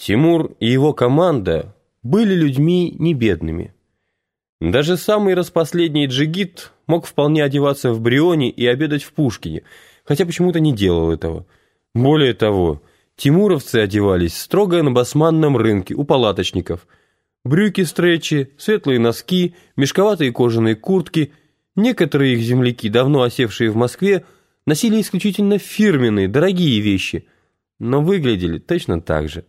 Тимур и его команда были людьми не бедными. Даже самый распоследний джигит мог вполне одеваться в Брионе и обедать в Пушкине, хотя почему-то не делал этого. Более того, тимуровцы одевались строго на басманном рынке у палаточников. Брюки-стречи, светлые носки, мешковатые кожаные куртки. Некоторые их земляки, давно осевшие в Москве, носили исключительно фирменные, дорогие вещи, но выглядели точно так же.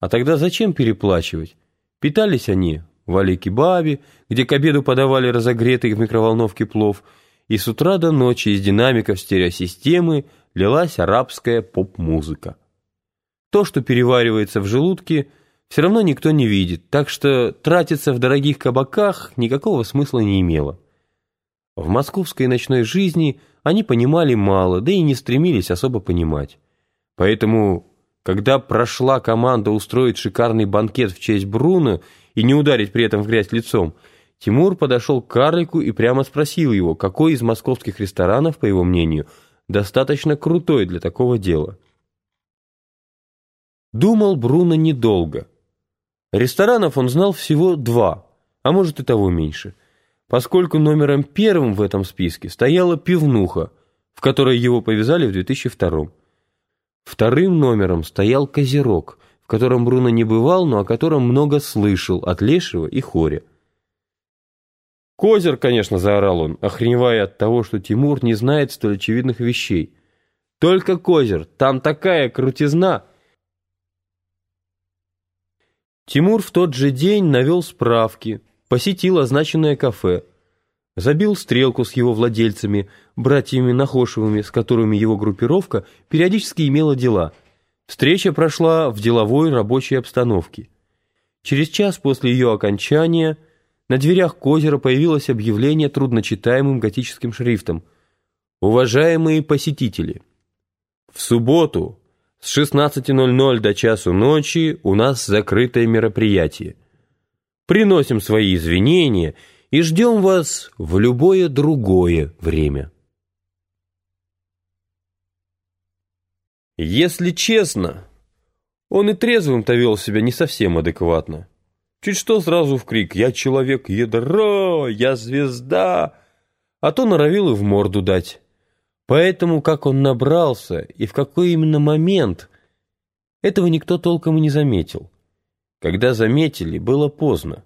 А тогда зачем переплачивать? Питались они в Али-Кебабе, где к обеду подавали разогретый в микроволновке плов, и с утра до ночи из динамиков стереосистемы лилась арабская поп-музыка. То, что переваривается в желудке, все равно никто не видит, так что тратиться в дорогих кабаках никакого смысла не имело. В московской ночной жизни они понимали мало, да и не стремились особо понимать. Поэтому когда прошла команда устроить шикарный банкет в честь Бруно и не ударить при этом в грязь лицом, Тимур подошел к карлику и прямо спросил его, какой из московских ресторанов, по его мнению, достаточно крутой для такого дела. Думал Бруно недолго. Ресторанов он знал всего два, а может и того меньше, поскольку номером первым в этом списке стояла пивнуха, в которой его повязали в 2002 году. Вторым номером стоял Козерог, в котором Бруно не бывал, но о котором много слышал от Лешего и Хоря. «Козер, конечно», — заорал он, охреневая от того, что Тимур не знает столь очевидных вещей. «Только Козер, там такая крутизна!» Тимур в тот же день навел справки, посетил означенное кафе — Забил стрелку с его владельцами, братьями Нахошевыми, с которыми его группировка периодически имела дела. Встреча прошла в деловой рабочей обстановке. Через час после ее окончания на дверях Козера появилось объявление трудночитаемым готическим шрифтом. «Уважаемые посетители, в субботу с 16.00 до часу ночи у нас закрытое мероприятие. Приносим свои извинения – и ждем вас в любое другое время. Если честно, он и трезвым-то вел себя не совсем адекватно. Чуть что сразу в крик «Я человек ядро! Я звезда!» А то норовил и в морду дать. Поэтому, как он набрался и в какой именно момент, этого никто толком и не заметил. Когда заметили, было поздно.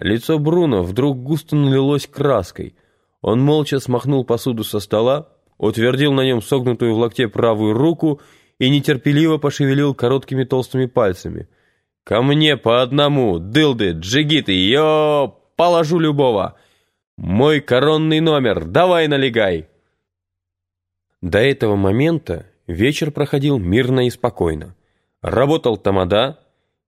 Лицо Бруно вдруг густо налилось краской. Он молча смахнул посуду со стола, утвердил на нем согнутую в локте правую руку и нетерпеливо пошевелил короткими толстыми пальцами. «Ко мне по одному, дылды, джигиты, йо, положу любого! Мой коронный номер, давай налегай!» До этого момента вечер проходил мирно и спокойно. Работал тамада,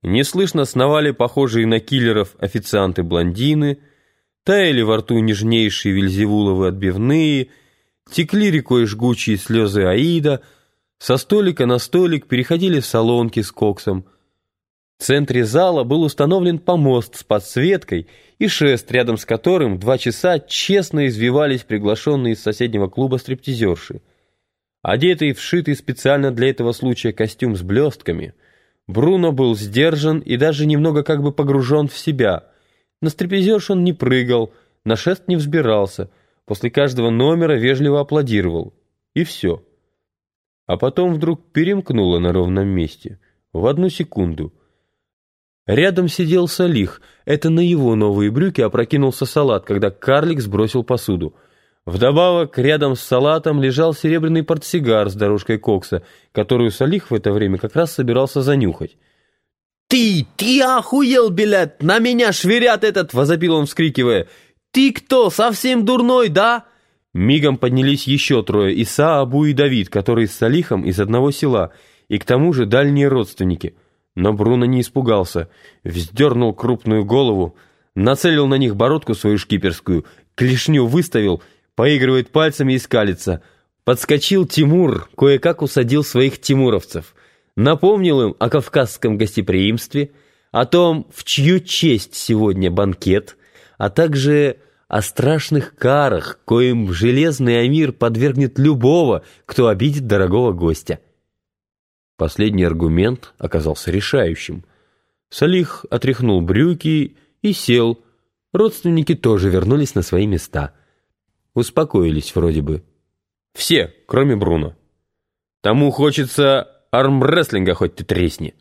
Неслышно сновали похожие на киллеров официанты-блондины, таяли во рту нежнейшие вельзевуловы отбивные, текли рекой жгучие слезы Аида, со столика на столик переходили салонки с коксом. В центре зала был установлен помост с подсветкой и шест, рядом с которым два часа честно извивались приглашенные из соседнего клуба стриптизерши. Одетый, вшитый специально для этого случая костюм с блестками — Бруно был сдержан и даже немного как бы погружен в себя. На стрепезеж он не прыгал, на шест не взбирался, после каждого номера вежливо аплодировал. И все. А потом вдруг перемкнуло на ровном месте. В одну секунду. Рядом сидел Салих. Это на его новые брюки опрокинулся салат, когда карлик сбросил посуду. Вдобавок, рядом с салатом лежал серебряный портсигар с дорожкой кокса, которую Салих в это время как раз собирался занюхать. «Ты, ты охуел, билет! На меня швырят этот!» — возопил он, вскрикивая. «Ты кто, совсем дурной, да?» Мигом поднялись еще трое, Иса, Абу и Давид, которые с Салихом из одного села, и к тому же дальние родственники. Но Бруно не испугался, вздернул крупную голову, нацелил на них бородку свою шкиперскую, клешню выставил — поигрывает пальцами и скалится. Подскочил Тимур, кое-как усадил своих тимуровцев. Напомнил им о кавказском гостеприимстве, о том, в чью честь сегодня банкет, а также о страшных карах, коим железный Амир подвергнет любого, кто обидит дорогого гостя. Последний аргумент оказался решающим. Салих отряхнул брюки и сел. Родственники тоже вернулись на свои места. Успокоились вроде бы. Все, кроме Бруно. Тому хочется армрестлинга хоть ты тресни.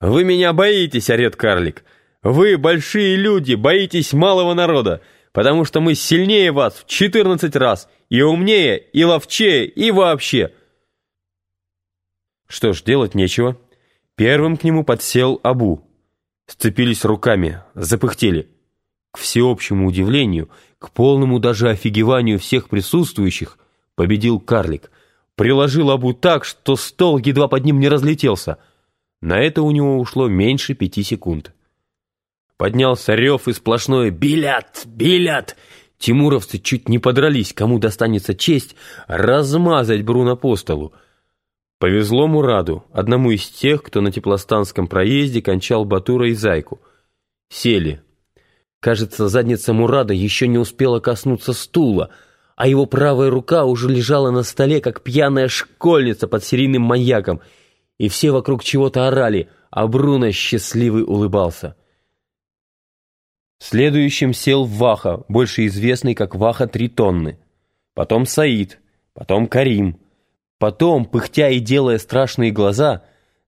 «Вы меня боитесь, орет карлик. Вы, большие люди, боитесь малого народа, потому что мы сильнее вас в 14 раз, и умнее, и ловчее, и вообще». Что ж, делать нечего. Первым к нему подсел Абу. Сцепились руками, запыхтели. К всеобщему удивлению, к полному даже офигеванию всех присутствующих, победил карлик. Приложил Абу так, что стол едва под ним не разлетелся. На это у него ушло меньше пяти секунд. Поднялся рев и сплошное «Билят! Билят!» Тимуровцы чуть не подрались, кому достанется честь размазать Бруно по столу. Повезло Мураду, одному из тех, кто на теплостанском проезде кончал Батура и Зайку. Сели. Кажется, задница Мурада еще не успела коснуться стула, а его правая рука уже лежала на столе, как пьяная школьница под серийным маньяком, и все вокруг чего-то орали, а Бруно счастливый улыбался. Следующим сел Ваха, больше известный как Ваха Три Тонны. Потом Саид, потом Карим. Потом, пыхтя и делая страшные глаза,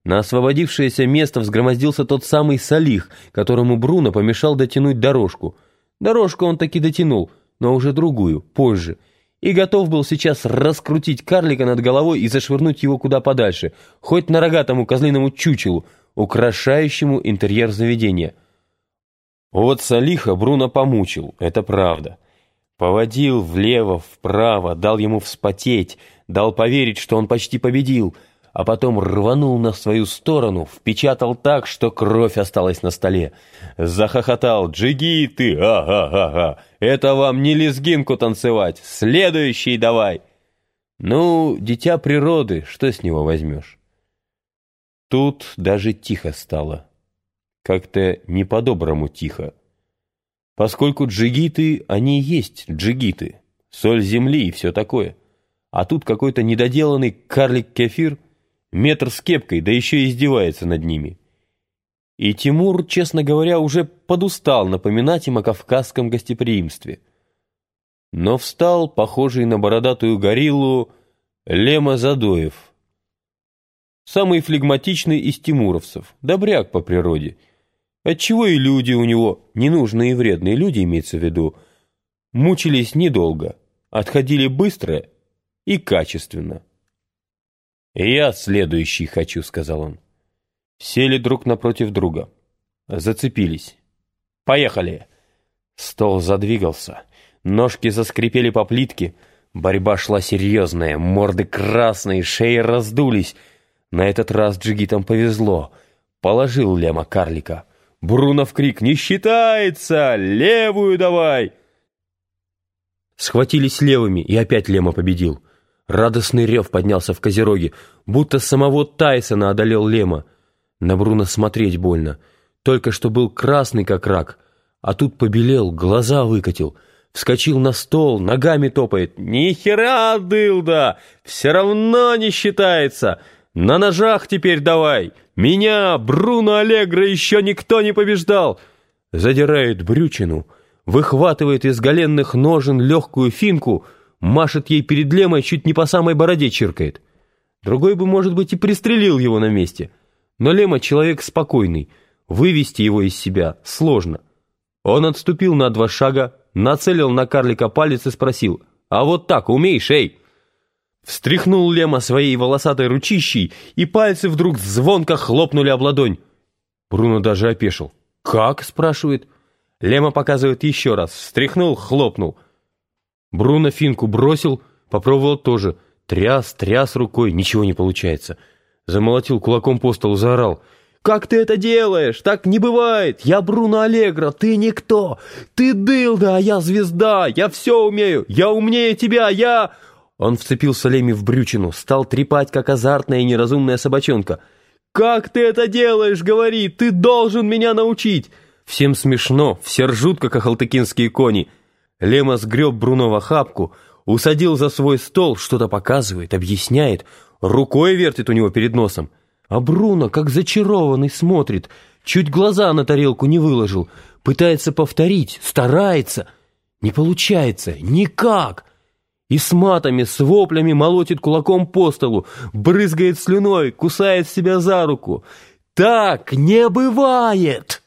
на освободившееся место взгромоздился тот самый Салих, которому Бруно помешал дотянуть дорожку. Дорожку он таки дотянул, но уже другую, позже, и готов был сейчас раскрутить карлика над головой и зашвырнуть его куда подальше, хоть на рогатому козлиному чучелу, украшающему интерьер заведения. Вот Салиха Бруно помучил, это правда. Поводил влево, вправо, дал ему вспотеть, дал поверить, что он почти победил, а потом рванул на свою сторону, впечатал так, что кровь осталась на столе. Захохотал «Джигиты! Ага-ага! Это вам не лезгинку танцевать! Следующий давай!» Ну, дитя природы, что с него возьмешь? Тут даже тихо стало. Как-то не по-доброму тихо. Поскольку джигиты, они и есть джигиты. Соль земли и все такое. А тут какой-то недоделанный карлик-кефир, метр с кепкой, да еще и издевается над ними. И Тимур, честно говоря, уже подустал напоминать им о кавказском гостеприимстве. Но встал, похожий на бородатую гориллу, Лема Задоев. Самый флегматичный из тимуровцев, добряк по природе — Отчего и люди у него, ненужные и вредные люди, имеется в виду, мучились недолго, отходили быстро и качественно. «Я следующий хочу», — сказал он. Сели друг напротив друга. Зацепились. «Поехали!» Стол задвигался. Ножки заскрипели по плитке. Борьба шла серьезная. Морды красные, шеи раздулись. На этот раз джигитам повезло. Положил Лема карлика. Брунов крик «Не считается! Левую давай!» Схватились левыми, и опять Лема победил. Радостный рев поднялся в Козероге, будто самого Тайсона одолел Лема. На Бруно смотреть больно. Только что был красный, как рак, а тут побелел, глаза выкатил. Вскочил на стол, ногами топает. «Ни хера, дылда! Все равно не считается! На ножах теперь давай! Меня, Бруно Аллегро, еще никто не побеждал!» Задирает брючину, выхватывает из голенных ножен легкую финку, машет ей перед лемой, чуть не по самой бороде чиркает. Другой бы, может быть, и пристрелил его на месте. Но Лема человек спокойный, вывести его из себя сложно. Он отступил на два шага, нацелил на карлика палец и спросил, «А вот так умеешь, эй?» Встряхнул Лема своей волосатой ручищей, и пальцы вдруг звонко хлопнули об ладонь. Бруно даже опешил. «Как?» — спрашивает. Лема показывает еще раз. Встряхнул, хлопнул. Бруно финку бросил, попробовал тоже. Тряс, тряс рукой, ничего не получается. Замолотил кулаком по столу, заорал. «Как ты это делаешь? Так не бывает! Я Бруно Аллегро, ты никто! Ты дылда, а я звезда! Я все умею! Я умнее тебя! Я...» Он вцепился Леми в брючину, стал трепать, как азартная и неразумная собачонка. «Как ты это делаешь, говори! Ты должен меня научить!» Всем смешно, все ржут, как ахалтыкинские кони. Лема сгреб Бруно в охапку, Усадил за свой стол, что-то показывает, объясняет, рукой вертит у него перед носом. А Бруно, как зачарованный, смотрит, чуть глаза на тарелку не выложил, пытается повторить, старается. Не получается, никак. И с матами, с воплями молотит кулаком по столу, брызгает слюной, кусает себя за руку. «Так не бывает!»